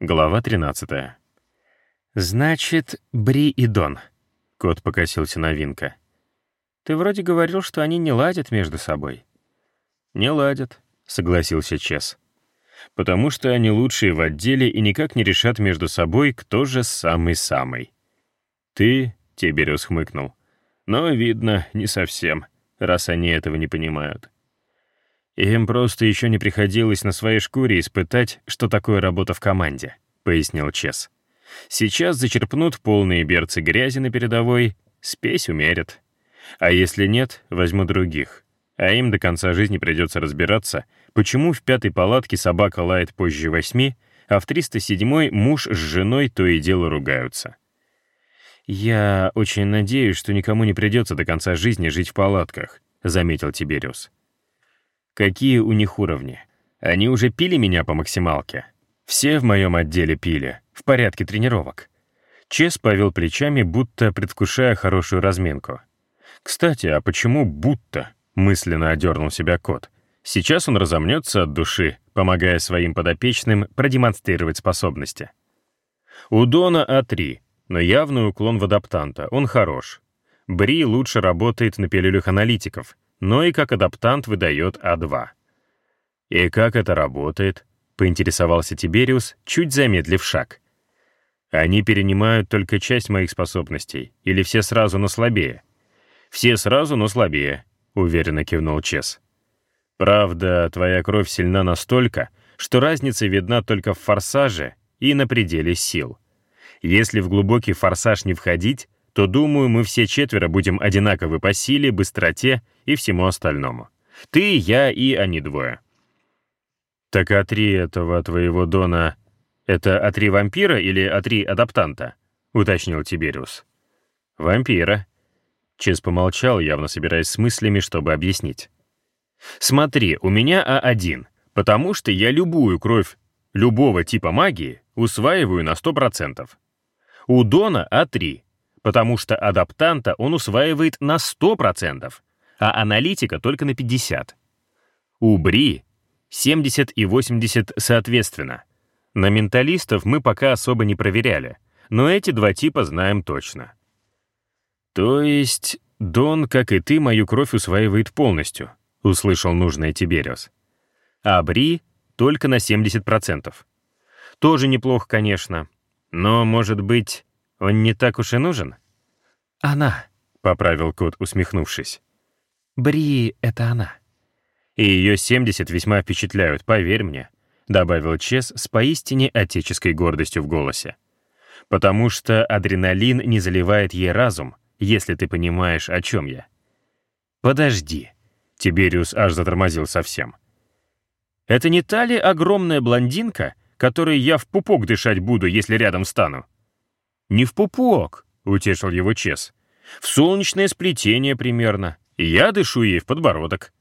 Глава 13. «Значит, Бри и Дон», — кот покосился на Винка. «Ты вроде говорил, что они не ладят между собой». «Не ладят», — согласился Чес. «Потому что они лучшие в отделе и никак не решат между собой, кто же самый-самый». «Ты», — Тибериус хмыкнул, — «но, видно, не совсем, раз они этого не понимают». «Им просто еще не приходилось на своей шкуре испытать, что такое работа в команде», — пояснил Чес. «Сейчас зачерпнут полные берцы грязи на передовой, спесь умерят. А если нет, возьму других. А им до конца жизни придется разбираться, почему в пятой палатке собака лает позже восьми, а в 307-й муж с женой то и дело ругаются». «Я очень надеюсь, что никому не придется до конца жизни жить в палатках», — заметил Тибериус. Какие у них уровни? Они уже пили меня по максималке. Все в моем отделе пили, в порядке тренировок. Чес повел плечами, будто предвкушая хорошую разминку. «Кстати, а почему «будто»?» — мысленно одернул себя кот. Сейчас он разомнется от души, помогая своим подопечным продемонстрировать способности. У Дона А3, но явный уклон в адаптанта, он хорош. Бри лучше работает на пилюлях аналитиков — но и как адаптант выдает А2. «И как это работает?» — поинтересовался Тибериус, чуть замедлив шаг. «Они перенимают только часть моих способностей, или все сразу, но слабее?» «Все сразу, но слабее», — уверенно кивнул Чес. «Правда, твоя кровь сильна настолько, что разница видна только в форсаже и на пределе сил. Если в глубокий форсаж не входить, то, думаю, мы все четверо будем одинаковы по силе, быстроте и всему остальному. Ты, я и они двое. Так а три этого твоего Дона — это а три вампира или а три адаптанта? — уточнил Тибериус. Вампира. Чес помолчал, явно собираясь с мыслями, чтобы объяснить. Смотри, у меня А1, потому что я любую кровь любого типа магии усваиваю на 100%. У Дона А3, потому что адаптанта он усваивает на 100%, а аналитика только на 50%. У Бри 70 и 80 соответственно. На менталистов мы пока особо не проверяли, но эти два типа знаем точно. То есть Дон, как и ты, мою кровь усваивает полностью, услышал нужное Тибериус. А Бри только на 70%. Тоже неплохо, конечно, но, может быть, он не так уж и нужен? Она, поправил кот, усмехнувшись. Бри — это она. И ее 70 весьма впечатляют, поверь мне, добавил Чес с поистине отеческой гордостью в голосе. Потому что адреналин не заливает ей разум, если ты понимаешь, о чем я. Подожди. Тибериус аж затормозил совсем. Это не та ли огромная блондинка, которой я в пупок дышать буду, если рядом стану? «Не в пупок», — утешил его Чес. «В солнечное сплетение примерно. Я дышу ей в подбородок».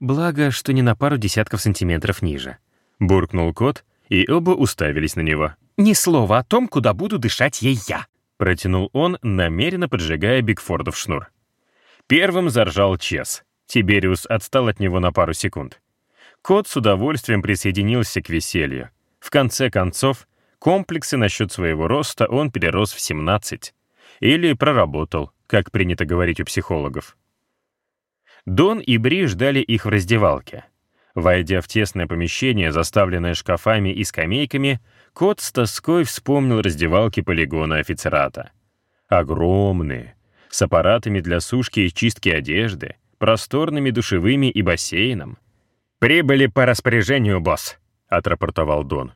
«Благо, что не на пару десятков сантиметров ниже», — буркнул кот, и оба уставились на него. «Ни слова о том, куда буду дышать ей я», — протянул он, намеренно поджигая Бигфордов шнур. Первым заржал Чес. Тибериус отстал от него на пару секунд. Кот с удовольствием присоединился к веселью. В конце концов, Комплексы насчет своего роста он перерос в 17. Или проработал, как принято говорить у психологов. Дон и Бри ждали их в раздевалке. Войдя в тесное помещение, заставленное шкафами и скамейками, кот с тоской вспомнил раздевалки полигона офицерата. Огромные, с аппаратами для сушки и чистки одежды, просторными душевыми и бассейном. «Прибыли по распоряжению, босс», — отрапортовал Дон.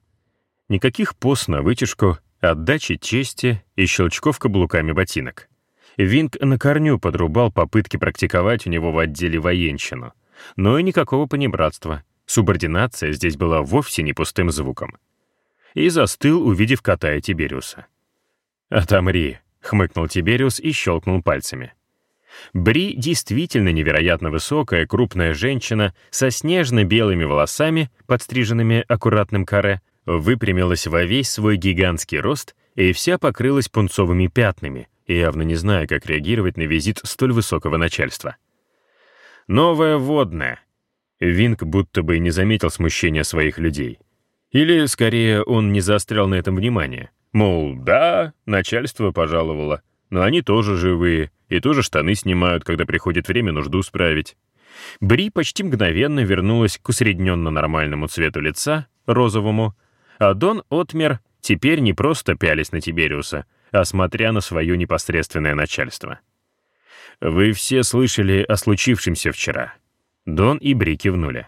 Никаких пост на вытяжку, отдачи чести и щелчков каблуками ботинок. Винг на корню подрубал попытки практиковать у него в отделе военщину. Но и никакого понебратства. Субординация здесь была вовсе не пустым звуком. И застыл, увидев кота и Тибериуса. «Отомри», — хмыкнул Тибериус и щелкнул пальцами. Бри действительно невероятно высокая, крупная женщина со снежно-белыми волосами, подстриженными аккуратным каре, выпрямилась во весь свой гигантский рост и вся покрылась пунцовыми пятнами, явно не зная, как реагировать на визит столь высокого начальства. «Новая водная!» Винг будто бы не заметил смущения своих людей. Или, скорее, он не заострял на этом внимание. Мол, да, начальство пожаловало, но они тоже живые и тоже штаны снимают, когда приходит время нужду справить. Бри почти мгновенно вернулась к усредненно нормальному цвету лица, розовому, а Дон Отмер теперь не просто пялись на Тибериуса, а смотря на свое непосредственное начальство. «Вы все слышали о случившемся вчера». Дон и Бри кивнули.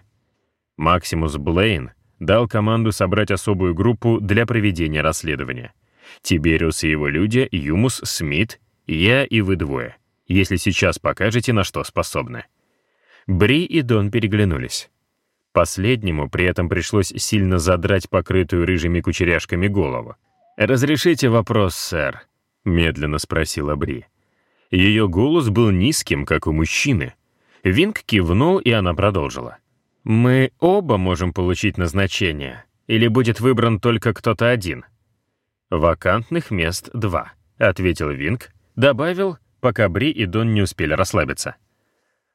Максимус Блейн дал команду собрать особую группу для проведения расследования. Тибериус и его люди, Юмус, Смит, я и вы двое, если сейчас покажете, на что способны. Бри и Дон переглянулись. Последнему при этом пришлось сильно задрать покрытую рыжими кучеряшками голову. «Разрешите вопрос, сэр?» — медленно спросила Бри. Ее голос был низким, как у мужчины. Винг кивнул, и она продолжила. «Мы оба можем получить назначение, или будет выбран только кто-то один?» «Вакантных мест два», — ответил Винг, добавил, пока Бри и Дон не успели расслабиться.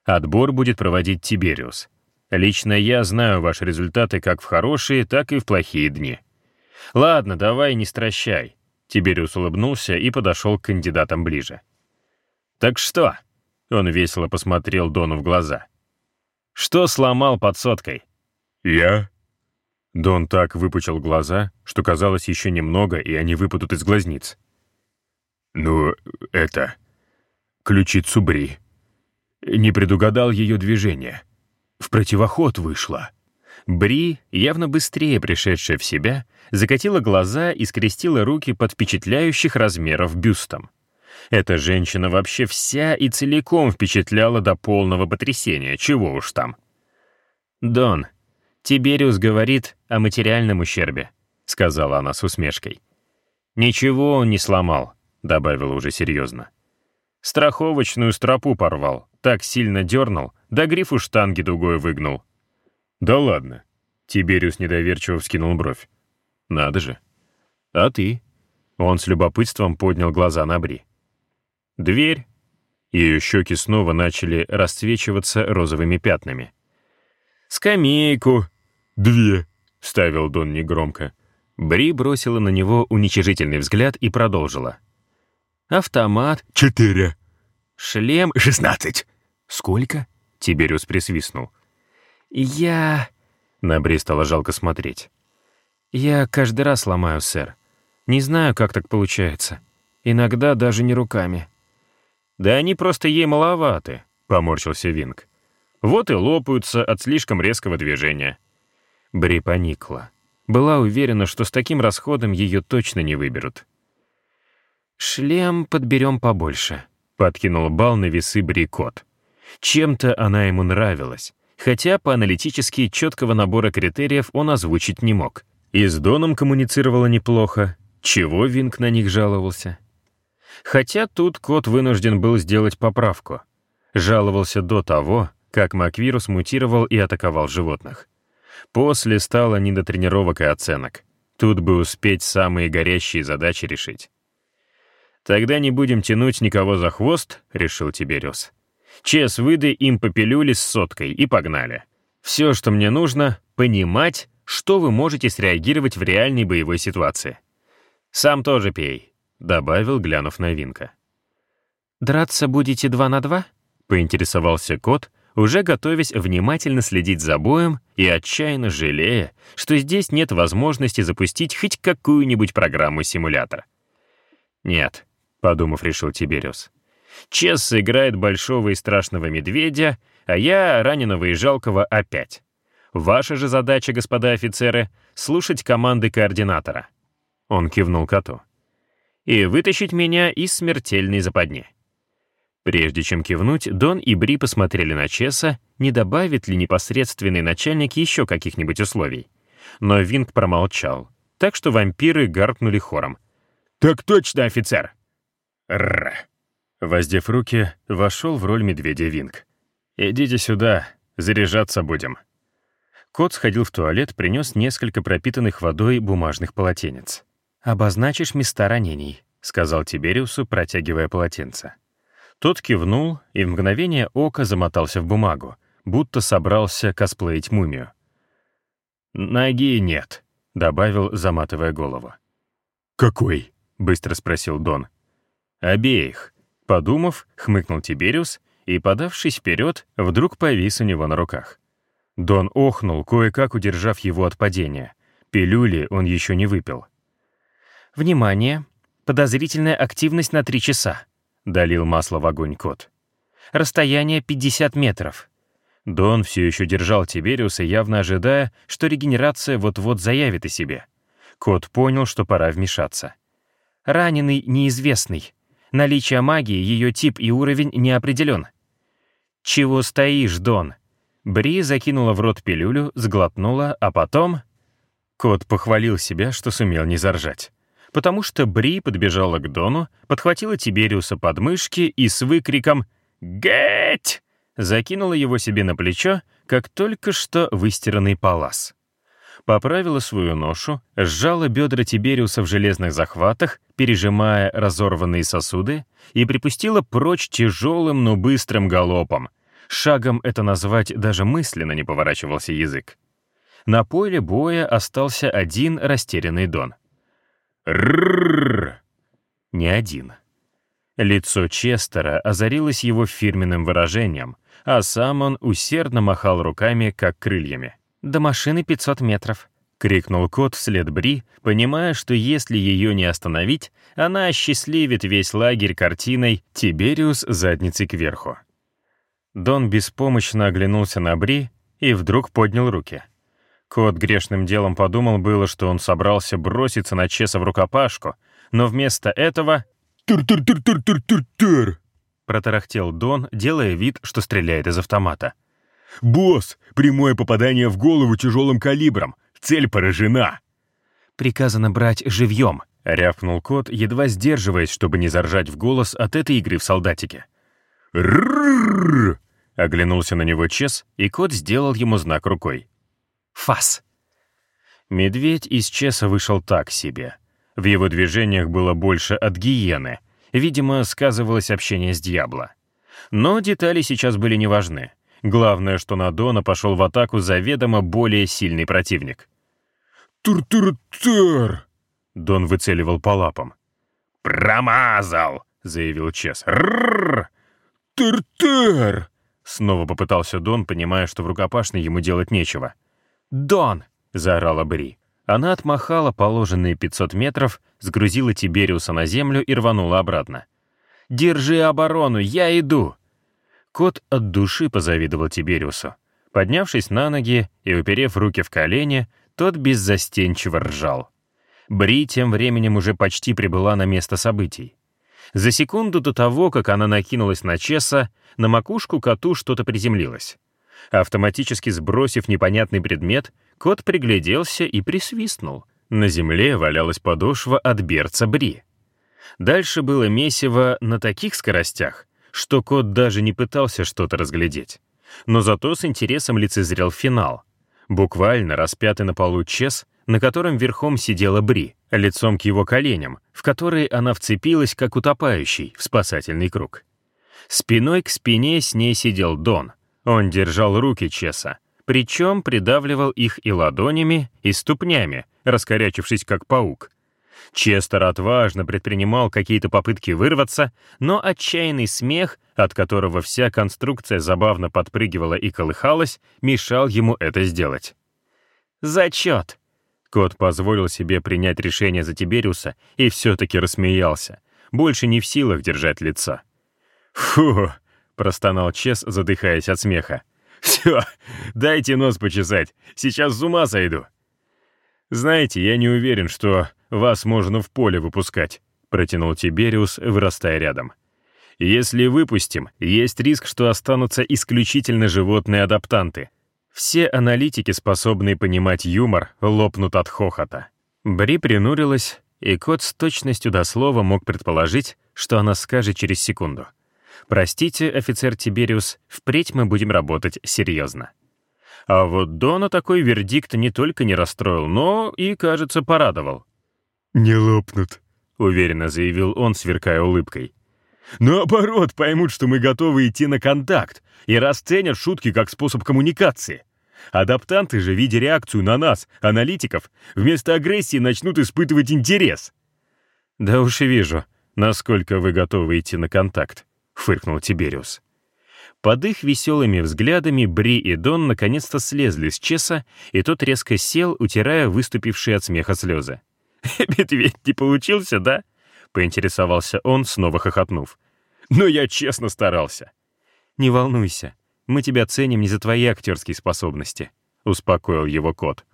«Отбор будет проводить Тибериус. Лично я знаю ваши результаты как в хорошие, так и в плохие дни. Ладно, давай не стращай. Тибериус улыбнулся и подошел к кандидатам ближе. Так что? Он весело посмотрел Дону в глаза. Что сломал под соткой? Я? Дон так выпучил глаза, что казалось еще немного, и они выпадут из глазниц. Ну, это... Ключицу Бри. Не предугадал ее движение в противоход вышла. Бри, явно быстрее пришедшая в себя, закатила глаза и скрестила руки под впечатляющих размеров бюстом. Эта женщина вообще вся и целиком впечатляла до полного потрясения, чего уж там. «Дон, Тибериус говорит о материальном ущербе», — сказала она с усмешкой. «Ничего он не сломал», — добавила уже серьезно. «Страховочную стропу порвал, так сильно дернул, да грифу штанги дугой выгнул. «Да ладно». Тибериус недоверчиво вскинул бровь. «Надо же». «А ты?» Он с любопытством поднял глаза на Бри. «Дверь». Ее щеки снова начали расцвечиваться розовыми пятнами. «Скамейку». «Две», — вставил Дон негромко. Бри бросила на него уничижительный взгляд и продолжила. «Автомат». «Четыре». «Шлем». «Шестнадцать». «Сколько?» — Тибериус присвистнул. «Я...» — на Бри стало жалко смотреть. «Я каждый раз ломаю, сэр. Не знаю, как так получается. Иногда даже не руками». «Да они просто ей маловаты», — поморщился Винг. «Вот и лопаются от слишком резкого движения». Бри поникла. Была уверена, что с таким расходом ее точно не выберут. «Шлем подберем побольше», — подкинул бал на весы Бри Кот. Чем-то она ему нравилась, хотя по аналитически четкого набора критериев он озвучить не мог. И с Доном коммуницировала неплохо, чего Винг на них жаловался. Хотя тут кот вынужден был сделать поправку. Жаловался до того, как Маквирус мутировал и атаковал животных. После стало не до тренировок и оценок. Тут бы успеть самые горящие задачи решить. «Тогда не будем тянуть никого за хвост», — решил Тибериус. Чес, выдай им по пилюле с соткой и погнали. Все, что мне нужно, понимать, что вы можете среагировать в реальной боевой ситуации. Сам тоже пей, добавил, глянув на Винка. Драться будете два на два? поинтересовался кот, уже готовясь внимательно следить за боем и отчаянно жалея, что здесь нет возможности запустить хоть какую-нибудь программу-симулятор. «Нет», — подумав, решил Тибериус. Чес играет большого и страшного медведя, а я раненого и жалкого опять. Ваша же задача, господа офицеры, слушать команды координатора. Он кивнул коту. И вытащить меня из смертельной западни. Прежде чем кивнуть, Дон и Бри посмотрели на Чеса, не добавит ли непосредственный начальник еще каких-нибудь условий. Но Винг промолчал, так что вампиры гаркнули хором. «Так точно, офицер!» «Рррр!» Воздев руки, вошел в роль медведя Винг. «Идите сюда, заряжаться будем». Кот сходил в туалет, принес несколько пропитанных водой бумажных полотенец. «Обозначишь места ранений», — сказал Тибериусу, протягивая полотенце. Тот кивнул и в мгновение ока замотался в бумагу, будто собрался косплеить мумию. «Ноги нет», — добавил, заматывая голову. «Какой?» — быстро спросил Дон. «Обеих». Подумав, хмыкнул Тибериус и, подавшись вперед, вдруг повис у него на руках. Дон охнул, кое-как удержав его от падения. Пилюли он еще не выпил. «Внимание! Подозрительная активность на три часа», — долил масло в огонь кот. «Расстояние 50 метров». Дон все еще держал Тибериуса, явно ожидая, что регенерация вот-вот заявит о себе. Кот понял, что пора вмешаться. «Раненый неизвестный. Наличие магии, ее тип и уровень не определен». «Чего стоишь, Дон?» Бри закинула в рот пилюлю, сглотнула, а потом... Кот похвалил себя, что сумел не заржать. Потому что Бри подбежала к Дону, подхватила Тибериуса под мышки и с выкриком «Геть!» закинула его себе на плечо, как только что выстиранный палас. Поправила свою ношу, сжала бедра Тибериуса в железных захватах, пережимая разорванные сосуды, и припустила прочь тяжелым, но быстрым галопом, Шагом это назвать даже мысленно не поворачивался язык. На поле боя остался один растерянный Дон. Рррррр! Не один. Лицо Честера озарилось его фирменным выражением, а сам он усердно махал руками, как крыльями. «До машины 500 метров», — крикнул кот вслед Бри, понимая, что если ее не остановить, она осчастливит весь лагерь картиной «Тибериус задницей кверху». Дон беспомощно оглянулся на Бри и вдруг поднял руки. Кот грешным делом подумал было, что он собрался броситься на Чеса в рукопашку, но вместо этого... «Тур-тур-тур-тур-тур-тур!» протарахтел Дон, делая вид, что стреляет из автомата. «Босс, прямое попадание в голову тяжелым калибром. Цель поражена!» «Приказано брать живьем», — рявкнул кот, едва сдерживаясь, чтобы не заржать в голос от этой игры в солдатике. «Рррррр!» Оглянулся на него Чес, и кот сделал ему знак рукой. «Фас!» Медведь из Чеса вышел так себе. В его движениях было больше от гиены. Видимо, сказывалось общение с Дьябло. Но детали сейчас были неважны. Главное, что на Дона пошел в атаку заведомо более сильный противник. «Тур-тур-тур!» Дон выцеливал по лапам. «Промазал!» — заявил Чес. «Ррррр!» «Тур-тур!» Снова попытался Дон, понимая, что в рукопашной ему делать нечего. «Дон!» — заорала Бри. Она отмахала положенные 500 метров, сгрузила Тибериуса на землю и рванула обратно. «Держи оборону, я иду!» Кот от души позавидовал Тибериусу. Поднявшись на ноги и уперев руки в колени, тот беззастенчиво ржал. Бри тем временем уже почти прибыла на место событий. За секунду до того, как она накинулась на Чеса, на макушку коту что-то приземлилось. Автоматически сбросив непонятный предмет, кот пригляделся и присвистнул. На земле валялась подошва от берца Бри. Дальше было месиво на таких скоростях, что кот даже не пытался что-то разглядеть. Но зато с интересом лицезрел финал. Буквально распятый на полу Чес на котором верхом сидела Бри, лицом к его коленям, в которые она вцепилась, как утопающий, в спасательный круг. Спиной к спине с ней сидел Дон. Он держал руки Чеса, причем придавливал их и ладонями, и ступнями, раскорячившись как паук. Честер отважно предпринимал какие-то попытки вырваться, но отчаянный смех, от которого вся конструкция забавно подпрыгивала и колыхалась, мешал ему это сделать. «Зачет!» Кот позволил себе принять решение за Тибериуса и все-таки рассмеялся, больше не в силах держать лица. «Фу!» — простонал Чес, задыхаясь от смеха. «Все, дайте нос почесать, сейчас с ума сойду». «Знаете, я не уверен, что вас можно в поле выпускать», — протянул Тибериус, вырастая рядом. «Если выпустим, есть риск, что останутся исключительно животные-адаптанты, все аналитики, способные понимать юмор, лопнут от хохота. Бри принурилась, и кот с точностью до слова мог предположить, что она скажет через секунду. «Простите, офицер Тибериус, впредь мы будем работать серьезно». А вот Дона такой вердикт не только не расстроил, но и, кажется, порадовал. «Не лопнут», — уверенно заявил он, сверкая улыбкой. «Наоборот, поймут, что мы готовы идти на контакт и расценят шутки как способ коммуникации. Адаптанты же, видя реакцию на нас, аналитиков, вместо агрессии начнут испытывать интерес. «Да уж и вижу, насколько вы готовы идти на контакт», — фыркнул Тибериус. Под их веселыми взглядами Бри и Дон наконец-то слезли с Чеса, и тот резко сел, утирая выступившие от смеха слезы. «Медведь не получился, да?» — поинтересовался он, снова хохотнув. «Но я честно старался». «Не волнуйся, мы тебя ценим не за твои актерские способности», — успокоил его кот.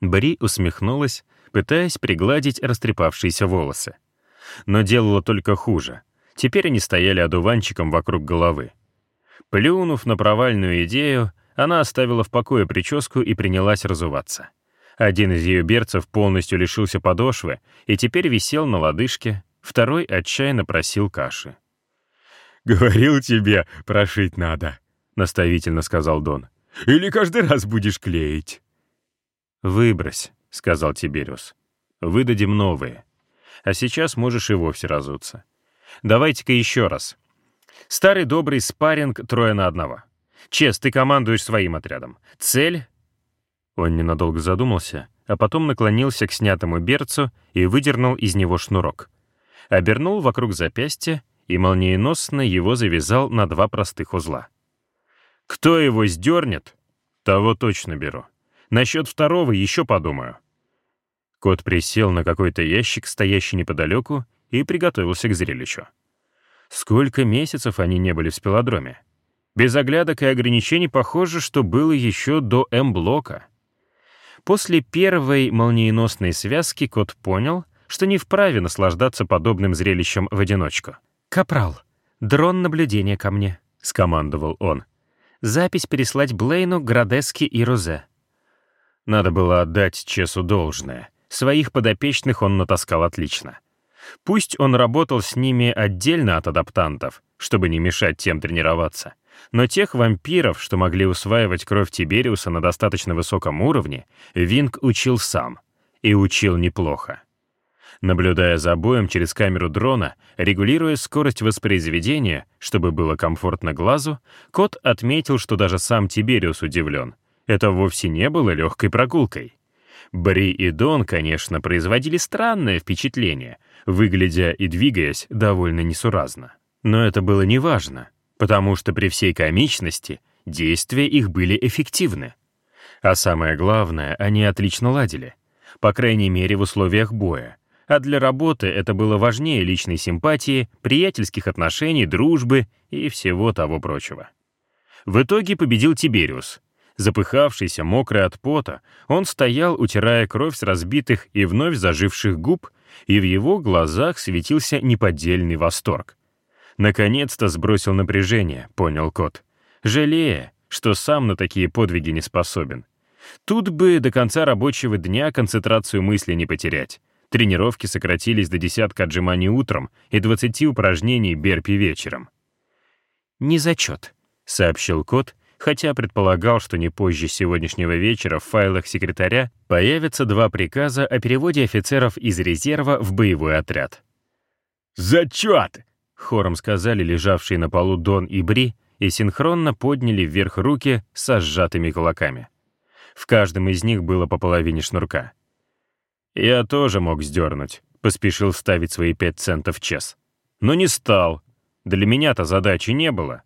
Бри усмехнулась, пытаясь пригладить растрепавшиеся волосы. Но делала только хуже. Теперь они стояли одуванчиком вокруг головы. Плюнув на провальную идею, она оставила в покое прическу и принялась разуваться. Один из ее берцев полностью лишился подошвы и теперь висел на лодыжке, второй отчаянно просил каши. «Говорил тебе, прошить надо», — наставительно сказал Дон. «Или каждый раз будешь клеить?» «Выбрось», — сказал Тибериус. «Выдадим новые. А сейчас можешь и вовсе разуться. Давайте-ка еще раз. Старый добрый спарринг трое на одного. Чес, ты командуешь своим отрядом. Цель...» Он ненадолго задумался, а потом наклонился к снятому берцу и выдернул из него шнурок. Обернул вокруг запястья и молниеносно его завязал на два простых узла. «Кто его сдернет, того точно беру. Насчет второго еще подумаю». Кот присел на какой-то ящик, стоящий неподалеку, и приготовился к зрелищу. Сколько месяцев они не были в спелодроме? Без оглядок и ограничений похоже, что было еще до М-блока. После первой молниеносной связки кот понял, что не вправе наслаждаться подобным зрелищем в одиночку. «Капрал, дрон наблюдения ко мне», — скомандовал он. «Запись переслать Блейну, Градески и Розе». Надо было отдать Чесу должное. Своих подопечных он натаскал отлично. Пусть он работал с ними отдельно от адаптантов, чтобы не мешать тем тренироваться, но тех вампиров, что могли усваивать кровь Тибериуса на достаточно высоком уровне, Винг учил сам. И учил неплохо. Наблюдая за боем через камеру дрона, регулируя скорость воспроизведения, чтобы было комфортно глазу, кот отметил, что даже сам Тибериус удивлен. Это вовсе не было легкой прогулкой. Бри и Дон, конечно, производили странное впечатление, выглядя и двигаясь довольно несуразно. Но это было неважно, потому что при всей комичности действия их были эффективны. А самое главное, они отлично ладили. По крайней мере, в условиях боя. А для работы это было важнее личной симпатии, приятельских отношений, дружбы и всего того прочего. В итоге победил Тибериус. Запыхавшийся, мокрый от пота, он стоял, утирая кровь с разбитых и вновь заживших губ, и в его глазах светился неподдельный восторг. Наконец-то сбросил напряжение, понял кот, жалея, что сам на такие подвиги не способен. Тут бы до конца рабочего дня концентрацию мысли не потерять. Тренировки сократились до десятка отжиманий утром и 20 упражнений берпи вечером. «Не зачет», — сообщил кот хотя предполагал, что не позже сегодняшнего вечера в файлах секретаря появятся два приказа о переводе офицеров из резерва в боевой отряд. «Зачет!» — хором сказали лежавшие на полу Дон и Бри и синхронно подняли вверх руки со сжатыми кулаками. В каждом из них было по половине шнурка. «Я тоже мог сдернуть», — поспешил вставить свои пять центов в час. «Но не стал. Для меня-то задачи не было».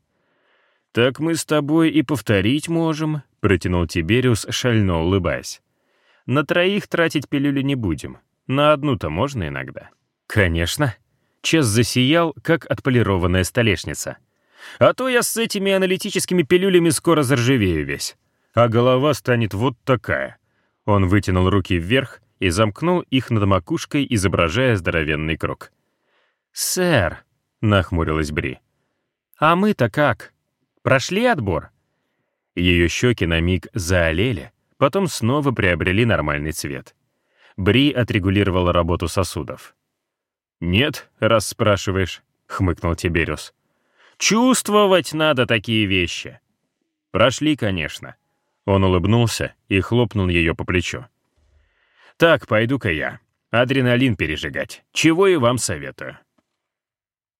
«Так мы с тобой и повторить можем», — протянул Тибериус, шально улыбаясь. «На троих тратить пилюли не будем. На одну-то можно иногда». «Конечно». Чес засиял, как отполированная столешница. «А то я с этими аналитическими пилюлями скоро заржавею весь. А голова станет вот такая». Он вытянул руки вверх и замкнул их над макушкой, изображая здоровенный круг. «Сэр», — нахмурилась Бри, — «а мы-то как?» Прошли отбор?» Ее щеки на миг заолели, потом снова приобрели нормальный цвет. Бри отрегулировала работу сосудов. «Нет, раз спрашиваешь», — хмыкнул Тибериус. «Чувствовать надо такие вещи». «Прошли, конечно». Он улыбнулся и хлопнул ее по плечу. «Так, пойду-ка я. Адреналин пережигать. Чего и вам советую».